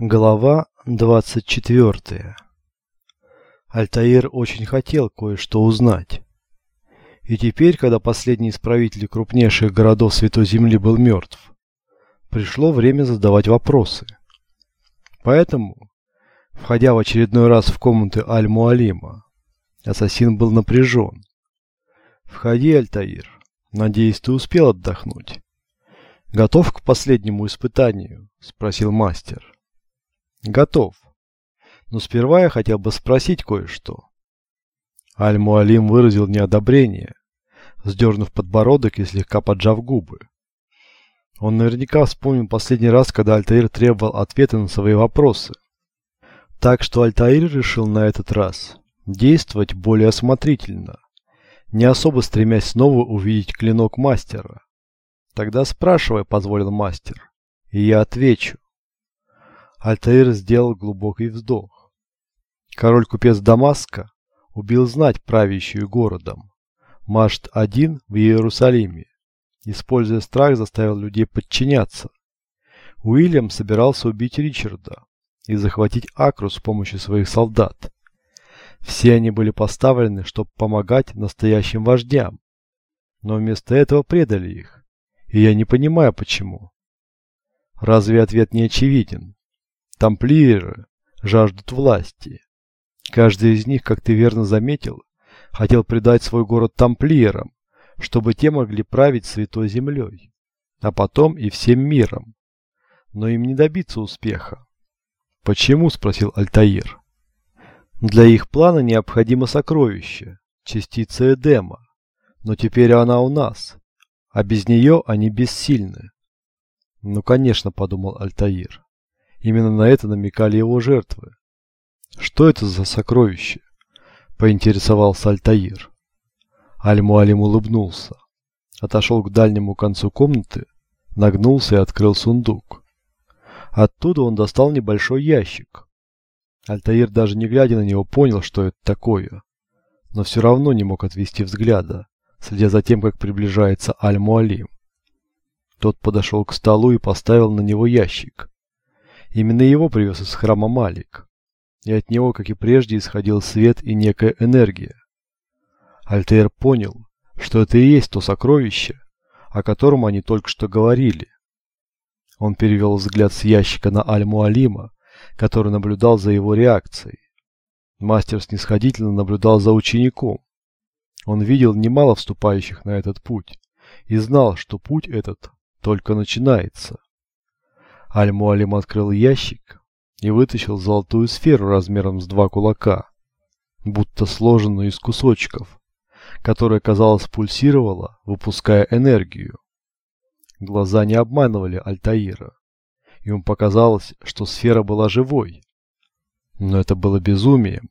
Глава 24 Альтаир очень хотел кое-что узнать. И теперь, когда последний из правителей крупнейших городов Святой Земли был мертв, пришло время задавать вопросы. Поэтому, входя в очередной раз в комнаты Аль-Муалима, ассасин был напряжен. «Входи, Альтаир. Надеюсь, ты успел отдохнуть». «Готов к последнему испытанию?» – спросил мастер. Готов. Но сперва я хотел бы спросить кое-что. Аль-Муалим выразил неодобрение, сдернув подбородок и слегка поджав губы. Он наверняка вспомнил последний раз, когда Альтаир требовал ответа на свои вопросы. Так что Альтаир решил на этот раз действовать более осмотрительно, не особо стремясь снова увидеть клинок мастера. «Тогда спрашивай», — позволил мастер, — «и я отвечу». Альтаир сделал глубокий вздох. Король-купец Дамаска убил знать, правящую городом. Машт-1 в Иерусалиме. Используя страх, заставил людей подчиняться. Уильям собирался убить Ричарда и захватить Акру с помощью своих солдат. Все они были поставлены, чтобы помогать настоящим вождям. Но вместо этого предали их. И я не понимаю, почему. Разве ответ не очевиден? Тамплиеры жаждут власти. Каждый из них, как ты верно заметил, хотел предать свой город тамплиерам, чтобы те могли править святой землей, а потом и всем миром. Но им не добиться успеха. «Почему?» – спросил Альтаир. «Для их плана необходимо сокровище, частица Эдема, но теперь она у нас, а без нее они бессильны». «Ну, конечно», – подумал Альтаир. Именно на это намекали его жертвы. «Что это за сокровище?» – поинтересовался Альтаир. Аль-Муалим улыбнулся. Отошел к дальнему концу комнаты, нагнулся и открыл сундук. Оттуда он достал небольшой ящик. Альтаир даже не глядя на него понял, что это такое, но все равно не мог отвести взгляда, следя за тем, как приближается Аль-Муалим. Тот подошел к столу и поставил на него ящик. Именно его привез из храма Малик. И от него, как и прежде, исходил свет и некая энергия. Альтер понял, что это и есть то сокровище, о котором они только что говорили. Он перевел взгляд с ящика на Аль-Муалима, который наблюдал за его реакцией. Мастер снисходительно наблюдал за учеником. Он видел немало вступающих на этот путь и знал, что путь этот только начинается. Аль-Муалим открыл ящик и вытащил золотую сферу размером с два кулака, будто сложенную из кусочков, которая, казалось, пульсировала, выпуская энергию. Глаза не обманывали Альтаира. Ему показалось, что сфера была живой. Но это было безумием.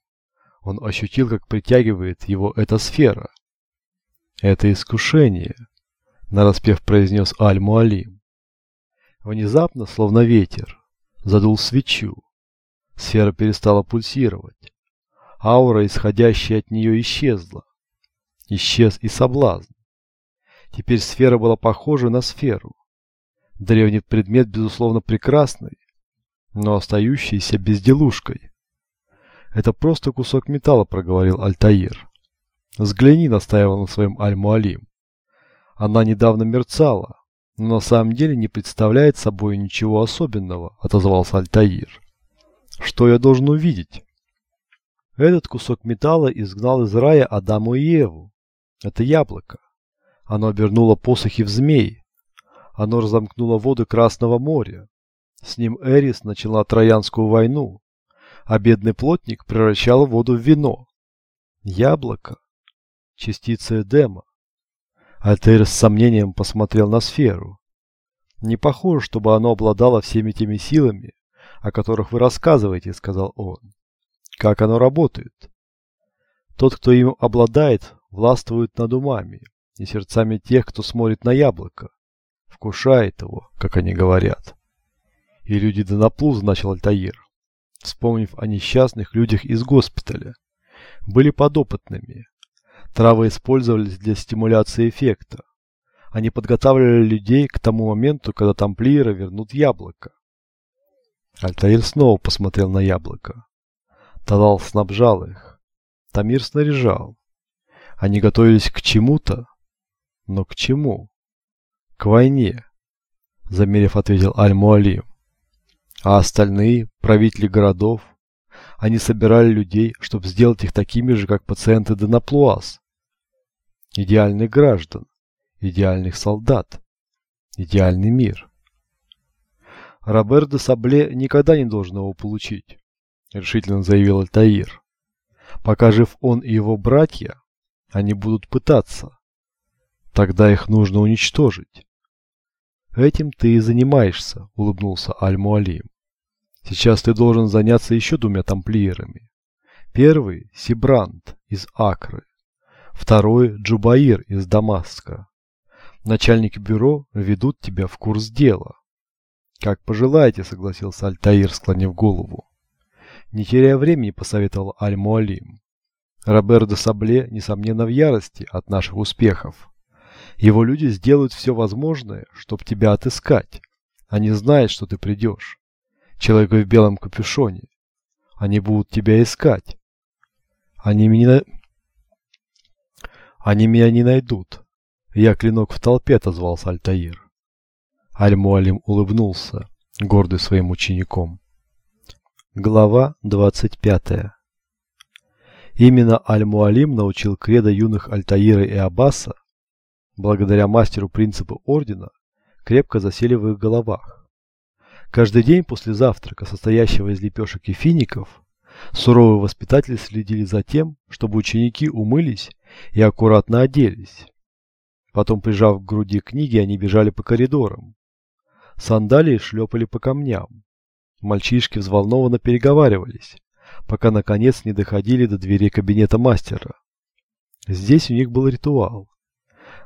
Он ощутил, как притягивает его эта сфера. «Это искушение», — нараспев произнес Аль-Муалим. Внезапно, словно ветер, задул свечу. Сфера перестала пульсировать. Аура, исходящая от нее, исчезла. Исчез и соблазн. Теперь сфера была похожа на сферу. Древний предмет, безусловно, прекрасный, но остающийся безделушкой. «Это просто кусок металла», — проговорил Альтаир. «Взгляни», — настаивал на своем Аль-Муалим. «Она недавно мерцала, но на самом деле не представляет собой ничего особенного», — отозвался Альтаир. «Что я должен увидеть?» Этот кусок металла изгнал из рая Адаму и Еву. Это яблоко. Оно обернуло посохи в змей. Оно разомкнуло воды Красного моря. С ним Эрис начала Троянскую войну, а бедный плотник превращал воду в вино. Яблоко. Частица Эдема. Альтер с сомнением посмотрел на сферу. «Не похоже, чтобы оно обладало всеми теми силами, о которых вы рассказываете», — сказал он. «Как оно работает?» «Тот, кто им обладает, властвует над умами и сердцами тех, кто смотрит на яблоко, вкушает его, как они говорят». «И люди Донаплуз», — начал Альтаир, вспомнив о несчастных людях из госпиталя, были подопытными, Травы использовались для стимуляции эффекта. Они подготавливали людей к тому моменту, когда тамплиеры вернут яблоко. Альтаир снова посмотрел на яблоко. Талал снабжал их. Тамир снаряжал. Они готовились к чему-то. Но к чему? К войне, замерев, ответил Аль-Муалим. А остальные, правители городов, они собирали людей, чтобы сделать их такими же, как пациенты Денаплуаз. Идеальных граждан, идеальных солдат, идеальный мир. Робер де Сабле никогда не должен его получить, решительно заявил Альтаир. Пока жив он и его братья, они будут пытаться. Тогда их нужно уничтожить. Этим ты и занимаешься, улыбнулся Аль-Муалим. Сейчас ты должен заняться еще двумя тамплиерами. Первый – Сибрант из Акры. Второй – Джубаир из Дамаска. Начальники бюро ведут тебя в курс дела. Как пожелаете, согласился Альтаир, склонив голову. Не теряя времени, посоветовал Аль-Муалим. Робер де Сабле, несомненно, в ярости от наших успехов. Его люди сделают все возможное, чтобы тебя отыскать. Они знают, что ты придешь. Человек в белом капюшоне. Они будут тебя искать. Они меня... Они меня не найдут. Я клинок в толпе, отозвался Альтаир. Аль-Муалим улыбнулся, гордый своим учеником. Глава 25. Именно Аль-Муалим научил кредо юных Альтаира и Аббаса, благодаря мастеру принципа ордена, крепко засели в их головах. Каждый день после завтрака, состоящего из лепешек и фиников, суровые воспитатели следили за тем, чтобы ученики умылись и аккуратно оделись. Потом, прижав к груди книги, они бежали по коридорам, Сандалии шлепали по камням. Мальчишки взволнованно переговаривались, пока наконец не доходили до двери кабинета мастера. Здесь у них был ритуал.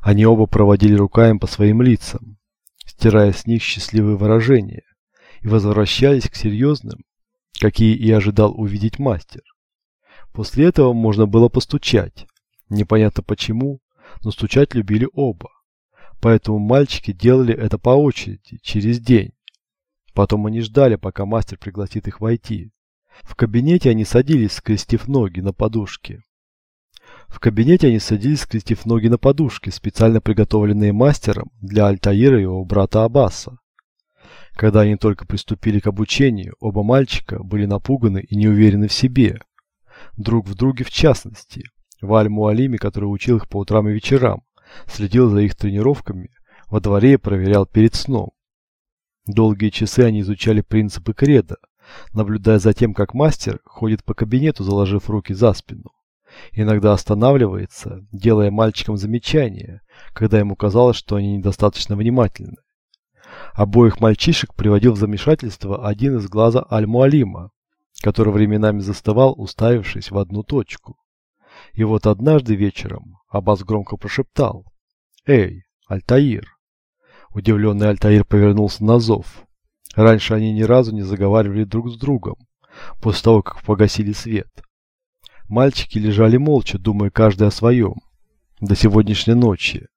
Они оба проводили руками по своим лицам, стирая с них счастливые выражения, и возвращались к серьезным, какие и ожидал увидеть мастер. После этого можно было постучать. Непонятно почему, но стучать любили оба. Поэтому мальчики делали это по очереди, через день. Потом они ждали, пока мастер пригласит их войти. В кабинете они садились, скрестив ноги на подушке. В кабинете они садились, скрестив ноги на подушке, специально приготовленные мастером для Альтаира и его брата Аббаса. Когда они только приступили к обучению, оба мальчика были напуганы и не уверены в себе. Друг в друге в частности. В Аль-Муалиме, который учил их по утрам и вечерам, следил за их тренировками, во дворе проверял перед сном. Долгие часы они изучали принципы кредо, наблюдая за тем, как мастер ходит по кабинету, заложив руки за спину. Иногда останавливается, делая мальчикам замечания, когда ему казалось, что они недостаточно внимательны. Обоих мальчишек приводил в замешательство один из глаза Аль-Муалима, который временами застывал, уставившись в одну точку. И вот однажды вечером Аббас громко прошептал. «Эй, Альтаир!» Удивленный Альтаир повернулся на зов. Раньше они ни разу не заговаривали друг с другом, после того, как погасили свет. Мальчики лежали молча, думая каждый о своем. До сегодняшней ночи.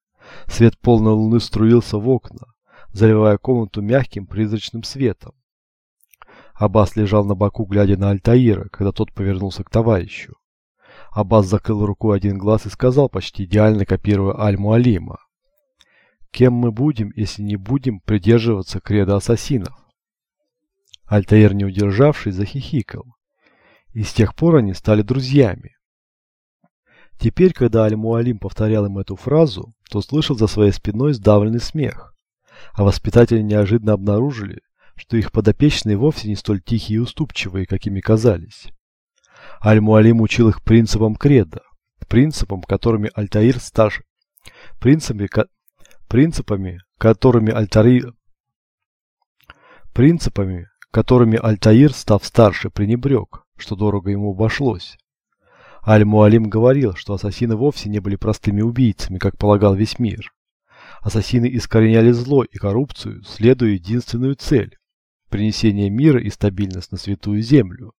Свет полной луны струился в окна, заливая комнату мягким призрачным светом. Аббас лежал на боку, глядя на Альтаира, когда тот повернулся к товарищу. Аббас закрыл рукой один глаз и сказал, почти идеально копируя Аль-Муалима. «Кем мы будем, если не будем придерживаться кредо ассасинов?» Альтаир, не удержавшись, захихикал. И с тех пор они стали друзьями. Теперь, когда Аль-Муалим повторял им эту фразу, то слышал за своей спиной сдавленный смех. А воспитатели неожиданно обнаружили, что их подопечные вовсе не столь тихие и уступчивые, какими казались. Аль-Муалим учил их принципам кредо, принципам, которыми Альтаир старше, принципами, ко, принципами, которыми Альтаир, принципами, которыми Альтаир, став старше, пренебрег, что дорого ему обошлось. Аль-Муалим говорил, что ассасины вовсе не были простыми убийцами, как полагал весь мир. Ассасины искореняли зло и коррупцию, следуя единственную цель – принесение мира и стабильность на святую землю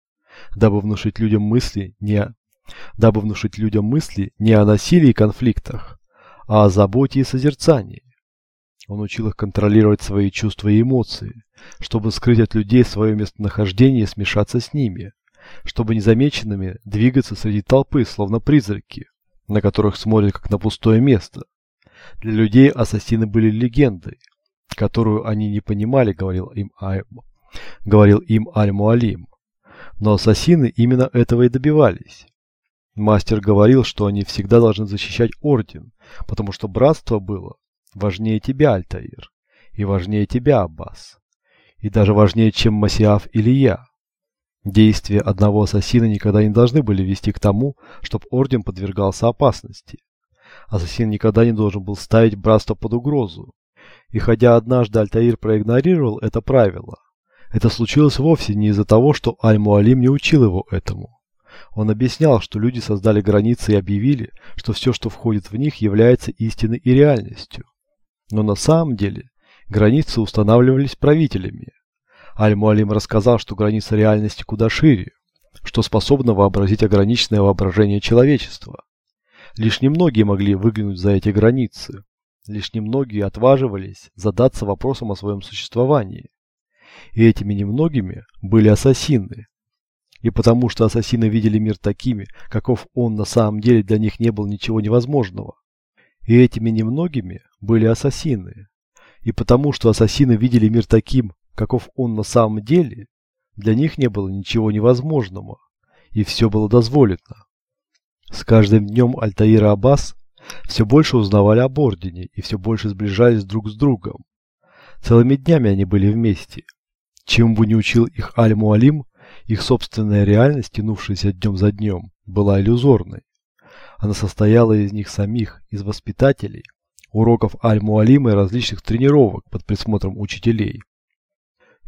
дабы внушить людям мысли не дабы внушить людям мысли не о насилии и конфликтах, а о заботе и созерцании. Он учил их контролировать свои чувства и эмоции, чтобы скрыть от людей свое местонахождение и смешаться с ними, чтобы незамеченными двигаться среди толпы, словно призраки, на которых смотрят как на пустое место. Для людей ассасины были легендой, которую они не понимали, говорил им, говорил им Аль-Муалим. Но ассасины именно этого и добивались. Мастер говорил, что они всегда должны защищать орден, потому что братство было важнее тебя, Альтаир, и важнее тебя, Аббас, и даже важнее, чем Масиаф или я. Действия одного ассасина никогда не должны были вести к тому, чтобы орден подвергался опасности. Ассасин никогда не должен был ставить братство под угрозу. И хотя однажды Альтаир проигнорировал это правило, это случилось вовсе не из-за того, что Аль-Муалим не учил его этому. Он объяснял, что люди создали границы и объявили, что все, что входит в них, является истиной и реальностью. Но на самом деле границы устанавливались правителями. Аль-Муалим рассказал, что граница реальности куда шире, что способно вообразить ограниченное воображение человечества. Лишь немногие могли выглянуть за эти границы. Лишь немногие отваживались задаться вопросом о своем существовании. И этими немногими были ассасины. И потому что ассасины видели мир такими, каков он на самом деле для них не был ничего невозможного. И этими немногими были ассасины. И потому что ассасины видели мир таким, каков он на самом деле, для них не было ничего невозможного. И все было дозволено. С каждым днем Альтаир и Аббас все больше узнавали об Ордене и все больше сближались друг с другом. Целыми днями они были вместе. Чем бы не учил их Аль-Муалим, их собственная реальность, тянувшаяся днем за днем, была иллюзорной. Она состояла из них самих, из воспитателей, уроков Аль-Муалима и различных тренировок под присмотром учителей.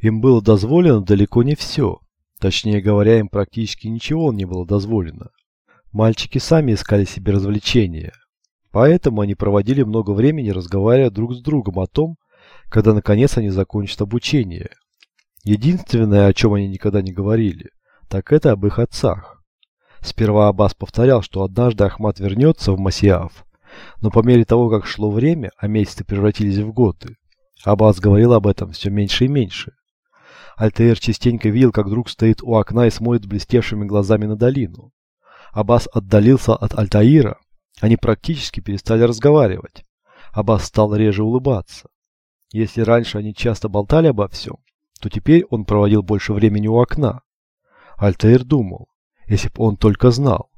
Им было дозволено далеко не все. Точнее говоря, им практически ничего не было дозволено. Мальчики сами искали себе развлечения. Поэтому они проводили много времени, разговаривая друг с другом о том, когда наконец они закончат обучение. Единственное, о чем они никогда не говорили, так это об их отцах. Сперва Аббас повторял, что однажды Ахмат вернется в Масиаф, но по мере того, как шло время, а месяцы превратились в годы, Аббас говорил об этом все меньше и меньше. Альтаир частенько видел, как друг стоит у окна и смотрит блестевшими глазами на долину. Аббас отдалился от Альтаира, они практически перестали разговаривать. Аббас стал реже улыбаться. Если раньше они часто болтали обо всем, то теперь он проводил больше времени у окна. Альтаир думал, если бы он только знал.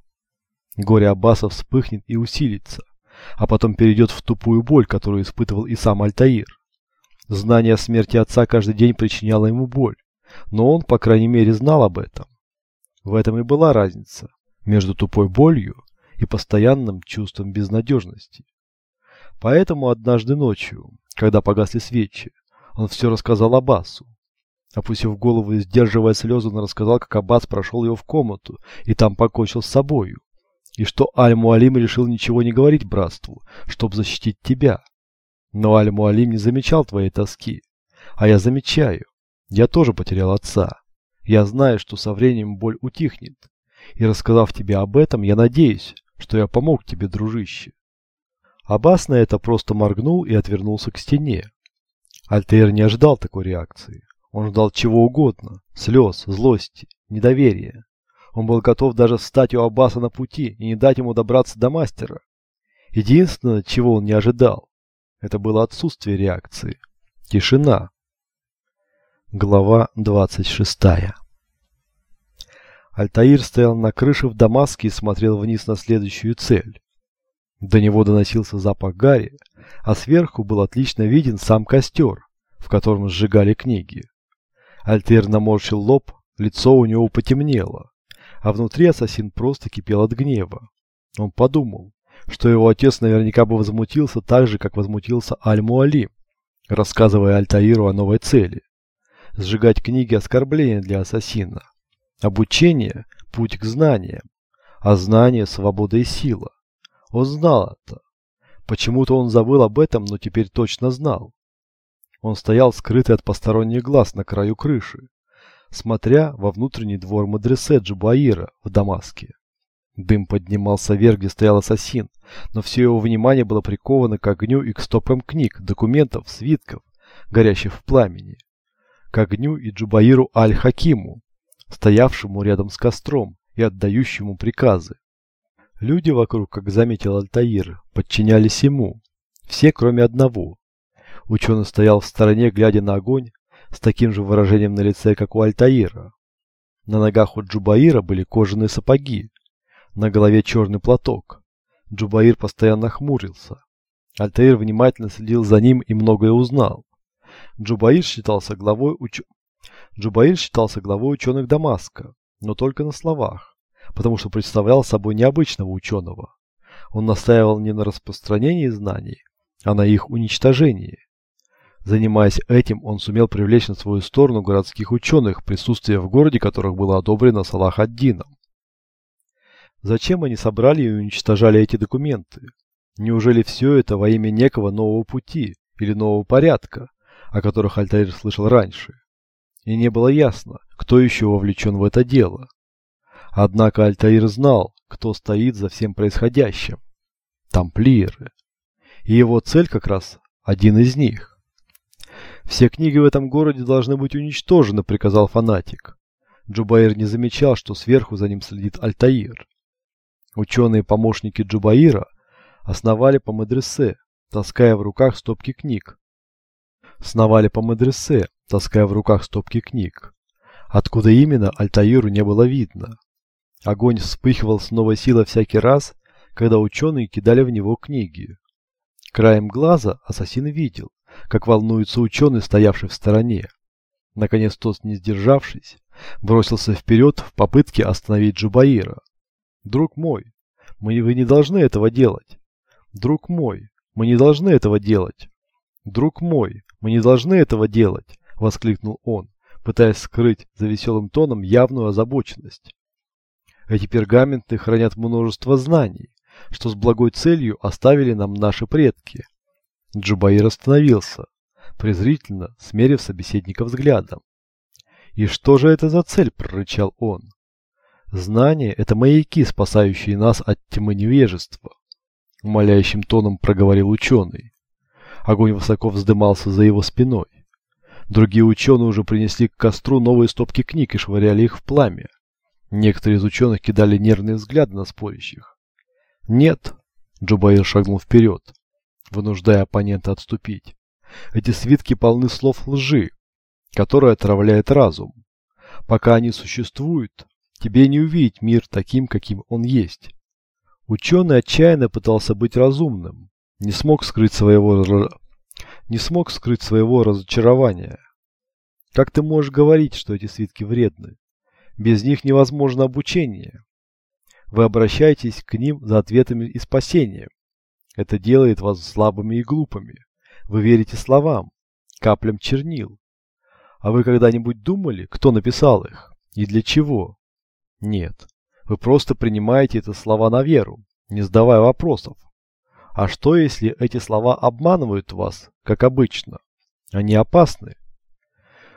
Горе Аббаса вспыхнет и усилится, а потом перейдет в тупую боль, которую испытывал и сам Альтаир. Знание о смерти отца каждый день причиняло ему боль, но он, по крайней мере, знал об этом. В этом и была разница между тупой болью и постоянным чувством безнадежности. Поэтому однажды ночью, когда погасли свечи, он все рассказал Аббасу. Опустив голову и сдерживая слезы, он рассказал, как Аббас прошел его в комнату и там покончил с собою. И что Аль-Муалим решил ничего не говорить братству, чтобы защитить тебя. Но Аль-Муалим не замечал твоей тоски. А я замечаю. Я тоже потерял отца. Я знаю, что со временем боль утихнет. И рассказав тебе об этом, я надеюсь, что я помог тебе, дружище. Аббас на это просто моргнул и отвернулся к стене. Альтер не ожидал такой реакции. Он ждал чего угодно – слез, злости, недоверия. Он был готов даже встать у Аббаса на пути и не дать ему добраться до мастера. Единственное, чего он не ожидал, это было отсутствие реакции. Тишина. Глава 26 Альтаир стоял на крыше в Дамаске и смотрел вниз на следующую цель. До него доносился запах гари, а сверху был отлично виден сам костер, в котором сжигали книги. Альтер наморщил лоб, лицо у него потемнело, а внутри ассасин просто кипел от гнева. Он подумал, что его отец наверняка бы возмутился так же, как возмутился Аль-Муали, рассказывая Альтаиру о новой цели. Сжигать книги – оскорбление для ассасина. Обучение – путь к знаниям, а знание – свобода и сила. Он знал это. Почему-то он забыл об этом, но теперь точно знал. Он стоял скрытый от посторонних глаз на краю крыши, смотря во внутренний двор мадресе Джубаира в Дамаске. Дым поднимался вверх, где стоял ассасин, но все его внимание было приковано к огню и к стопкам книг, документов, свитков, горящих в пламени. К огню и Джубаиру Аль-Хакиму, стоявшему рядом с костром и отдающему приказы. Люди вокруг, как заметил Альтаир, подчинялись ему. Все, кроме одного. Ученый стоял в стороне, глядя на огонь, с таким же выражением на лице, как у Альтаира. На ногах у Джубаира были кожаные сапоги, на голове черный платок. Джубаир постоянно хмурился. Альтаир внимательно следил за ним и многое узнал. Джубаир считался главой уч... Джубаир считался главой ученых Дамаска, но только на словах, потому что представлял собой необычного ученого. Он настаивал не на распространении знаний, а на их уничтожении. Занимаясь этим, он сумел привлечь на свою сторону городских ученых, присутствие в городе которых было одобрено Салах-ад-Дином. Зачем они собрали и уничтожали эти документы? Неужели все это во имя некого нового пути или нового порядка, о которых Альтаир слышал раньше? И не было ясно, кто еще вовлечен в это дело. Однако Альтаир знал, кто стоит за всем происходящим. Тамплиеры. И его цель как раз один из них. «Все книги в этом городе должны быть уничтожены», — приказал фанатик. Джубаир не замечал, что сверху за ним следит Альтаир. Ученые-помощники Джубаира основали по медресе, таская в руках стопки книг. Сновали по медресе, таская в руках стопки книг. Откуда именно, Альтаиру не было видно. Огонь вспыхивал с новой силой всякий раз, когда ученые кидали в него книги. Краем глаза ассасин видел, как волнуется ученый, стоявший в стороне. Наконец тот, не сдержавшись, бросился вперед в попытке остановить Джубаира. «Друг мой, мы, вы не должны этого делать. Друг мой, мы не должны этого делать. Друг мой, мы не должны этого делать!» — воскликнул он, пытаясь скрыть за веселым тоном явную озабоченность. Эти пергаменты хранят множество знаний, что с благой целью оставили нам наши предки. Джубаир остановился, презрительно смерив собеседника взглядом. «И что же это за цель?» – прорычал он. «Знания – это маяки, спасающие нас от тьмы невежества», – умоляющим тоном проговорил ученый. Огонь высоко вздымался за его спиной. Другие ученые уже принесли к костру новые стопки книг и швыряли их в пламя. Некоторые из ученых кидали нервные взгляды на спорящих. «Нет», – Джубаир шагнул вперед вынуждая оппонента отступить. Эти свитки полны слов лжи, которая отравляет разум. Пока они существуют, тебе не увидеть мир таким, каким он есть. Ученый отчаянно пытался быть разумным, не смог скрыть своего не смог скрыть своего разочарования. Как ты можешь говорить, что эти свитки вредны? Без них невозможно обучение. Вы обращаетесь к ним за ответами и спасением. Это делает вас слабыми и глупыми. Вы верите словам, каплям чернил. А вы когда-нибудь думали, кто написал их и для чего? Нет. Вы просто принимаете эти слова на веру, не задавая вопросов. А что, если эти слова обманывают вас, как обычно? Они опасны.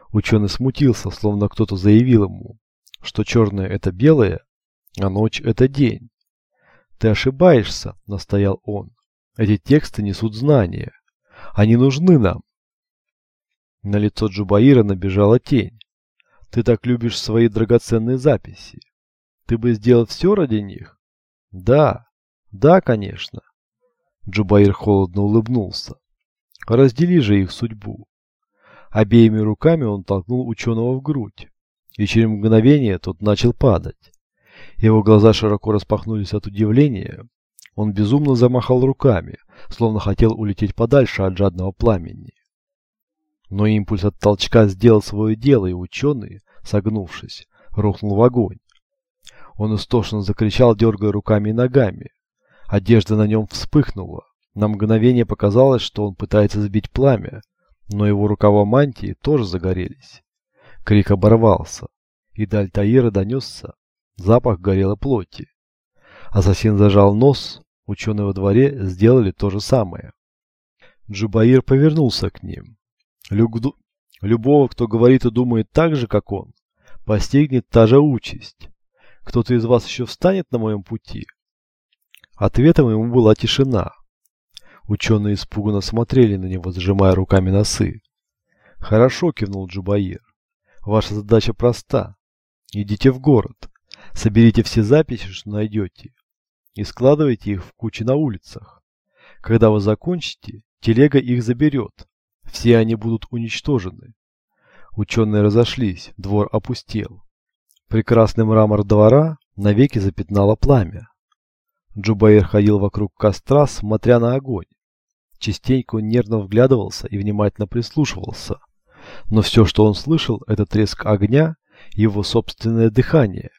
Ученый смутился, словно кто-то заявил ему, что черное – это белое, а ночь – это день. «Ты ошибаешься», – настоял он. Эти тексты несут знания. Они нужны нам. На лицо Джубаира набежала тень. Ты так любишь свои драгоценные записи. Ты бы сделал все ради них? Да, да, конечно. Джубаир холодно улыбнулся. Раздели же их судьбу. Обеими руками он толкнул ученого в грудь, и через мгновение тот начал падать. Его глаза широко распахнулись от удивления, он безумно замахал руками, словно хотел улететь подальше от жадного пламени. Но импульс от толчка сделал свое дело, и ученый, согнувшись, рухнул в огонь. Он истошно закричал, дергая руками и ногами. Одежда на нем вспыхнула. На мгновение показалось, что он пытается сбить пламя, но его рукава мантии тоже загорелись. Крик оборвался, и до Альтаира донесся запах горелой плоти. Ассасин зажал нос, ученые во дворе сделали то же самое. Джубаир повернулся к ним. Люгду... Любого, кто говорит и думает так же, как он, постигнет та же участь. Кто-то из вас еще встанет на моем пути? Ответом ему была тишина. Ученые испуганно смотрели на него, сжимая руками носы. «Хорошо», — кивнул Джубаир. «Ваша задача проста. Идите в город, соберите все записи, что найдете, и складывайте их в кучи на улицах. Когда вы закончите, телега их заберет. Все они будут уничтожены. Ученые разошлись, двор опустел. Прекрасный мрамор двора навеки запятнало пламя. Джубаир ходил вокруг костра, смотря на огонь. Частенько он нервно вглядывался и внимательно прислушивался. Но все, что он слышал, это треск огня его собственное дыхание.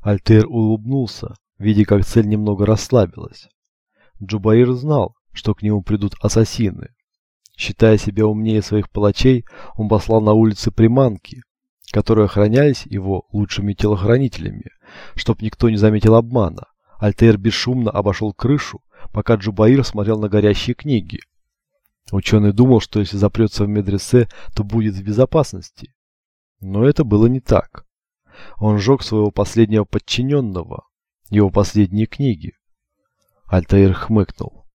Альтер улыбнулся, видя, как цель немного расслабилась. Джубаир знал, что к нему придут ассасины. Считая себя умнее своих палачей, он послал на улицы приманки, которые охранялись его лучшими телохранителями, чтоб никто не заметил обмана. Альтер бесшумно обошел крышу, пока Джубаир смотрел на горящие книги. Ученый думал, что если запрется в медресе, то будет в безопасности. Но это было не так. Он сжег своего последнего подчиненного, его последние книги. Альтаир хмыкнул.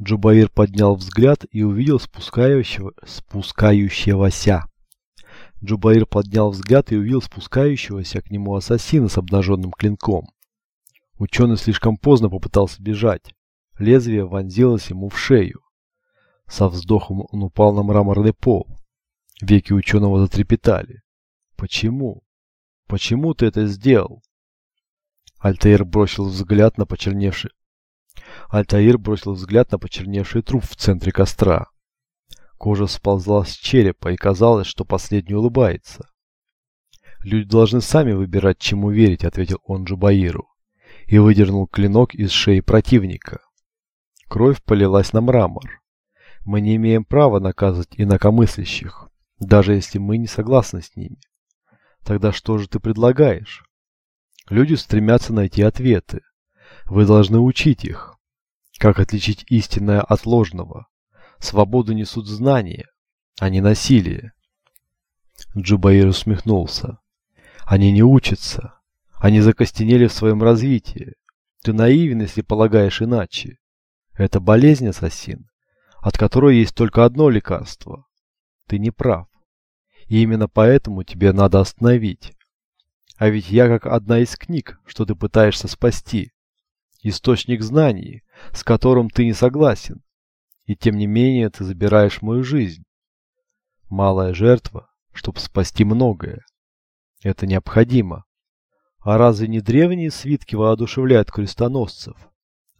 Джубаир поднял взгляд и увидел спускающего, спускающегося. Джубаир поднял взгляд и увидел спускающегося к нему ассасина с обнаженным клинком. Ученый слишком поздно попытался бежать. Лезвие вонзилось ему в шею. Со вздохом он упал на мраморный пол. Веки ученого затрепетали. Почему? Почему ты это сделал? Альтаир бросил взгляд на почерневший... Альтаир бросил взгляд на почерневший труп в центре костра. Кожа сползла с черепа, и казалось, что последний улыбается. «Люди должны сами выбирать, чему верить», — ответил он Джубаиру и выдернул клинок из шеи противника. Кровь полилась на мрамор. Мы не имеем права наказывать инакомыслящих, даже если мы не согласны с ними. Тогда что же ты предлагаешь? Люди стремятся найти ответы. Вы должны учить их. Как отличить истинное от ложного? Свободу несут знания, а не насилие. Джубаир усмехнулся. Они не учатся. Они закостенели в своем развитии. Ты наивен, если полагаешь иначе. Это болезнь, ассасин, от которой есть только одно лекарство. Ты не прав. И именно поэтому тебе надо остановить. А ведь я как одна из книг, что ты пытаешься спасти. Источник знаний, с которым ты не согласен. И тем не менее ты забираешь мою жизнь. Малая жертва, чтобы спасти многое. Это необходимо. А разве не древние свитки воодушевляют крестоносцев?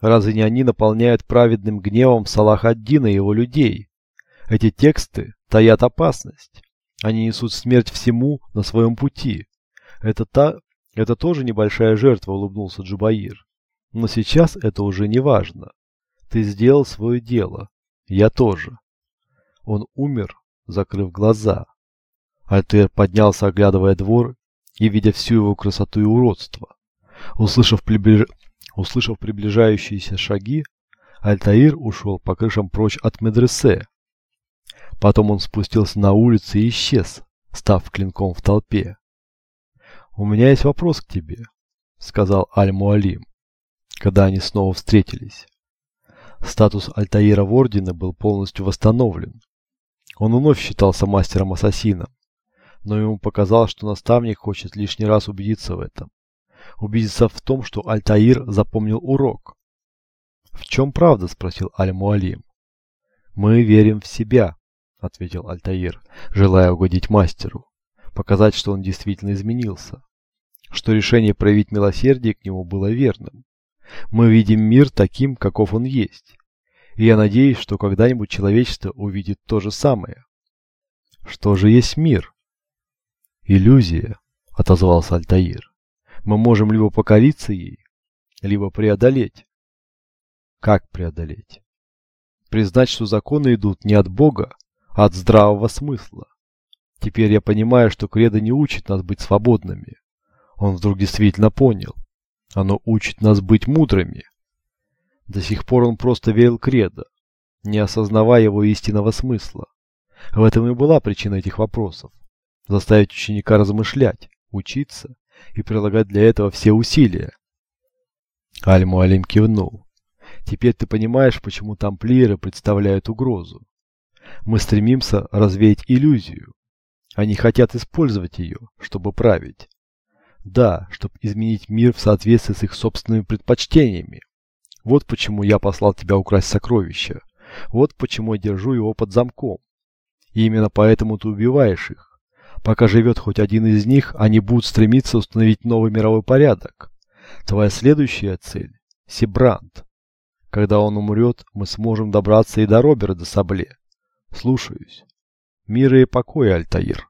Разве не они наполняют праведным гневом Салах-ад-Дина и его людей? Эти тексты таят опасность. Они несут смерть всему на своем пути. Это, та, это тоже небольшая жертва, улыбнулся Джубаир. Но сейчас это уже не важно. Ты сделал свое дело. Я тоже. Он умер, закрыв глаза. Альтер поднялся, оглядывая двор, и видя всю его красоту и уродство. Услышав, приближ... Услышав приближающиеся шаги, Альтаир ушел по крышам прочь от медресе. Потом он спустился на улицу и исчез, став клинком в толпе. «У меня есть вопрос к тебе», — сказал Аль-Муалим, когда они снова встретились. Статус Альтаира в Ордене был полностью восстановлен. Он вновь считался мастером-ассасином но ему показалось, что наставник хочет лишний раз убедиться в этом. Убедиться в том, что Альтаир запомнил урок. «В чем правда?» – спросил Аль-Муалим. «Мы верим в себя», – ответил Альтаир, желая угодить мастеру, показать, что он действительно изменился, что решение проявить милосердие к нему было верным. Мы видим мир таким, каков он есть, и я надеюсь, что когда-нибудь человечество увидит то же самое. Что же есть мир? «Иллюзия», — отозвался Альтаир. «Мы можем либо покориться ей, либо преодолеть». «Как преодолеть?» «Признать, что законы идут не от Бога, а от здравого смысла. Теперь я понимаю, что кредо не учит нас быть свободными. Он вдруг действительно понял. Оно учит нас быть мудрыми. До сих пор он просто верил кредо, не осознавая его истинного смысла. В этом и была причина этих вопросов заставить ученика размышлять, учиться и прилагать для этого все усилия. Аль-Муалим кивнул. Теперь ты понимаешь, почему тамплиеры представляют угрозу. Мы стремимся развеять иллюзию. Они хотят использовать ее, чтобы править. Да, чтобы изменить мир в соответствии с их собственными предпочтениями. Вот почему я послал тебя украсть сокровища. Вот почему я держу его под замком. И именно поэтому ты убиваешь их. Пока живет хоть один из них, они будут стремиться установить новый мировой порядок. Твоя следующая цель – Сибрант. Когда он умрет, мы сможем добраться и до Робера до Сабле. Слушаюсь. Мира и покоя, Альтаир.